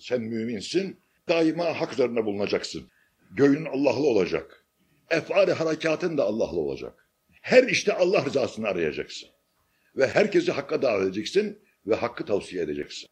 Sen müminsin. Daima hak üzerine bulunacaksın. Göğün Allah'lı olacak. Efali harekatın da Allah'lı olacak. Her işte Allah rızasını arayacaksın. Ve herkesi hakka davet edeceksin ve hakkı tavsiye edeceksin.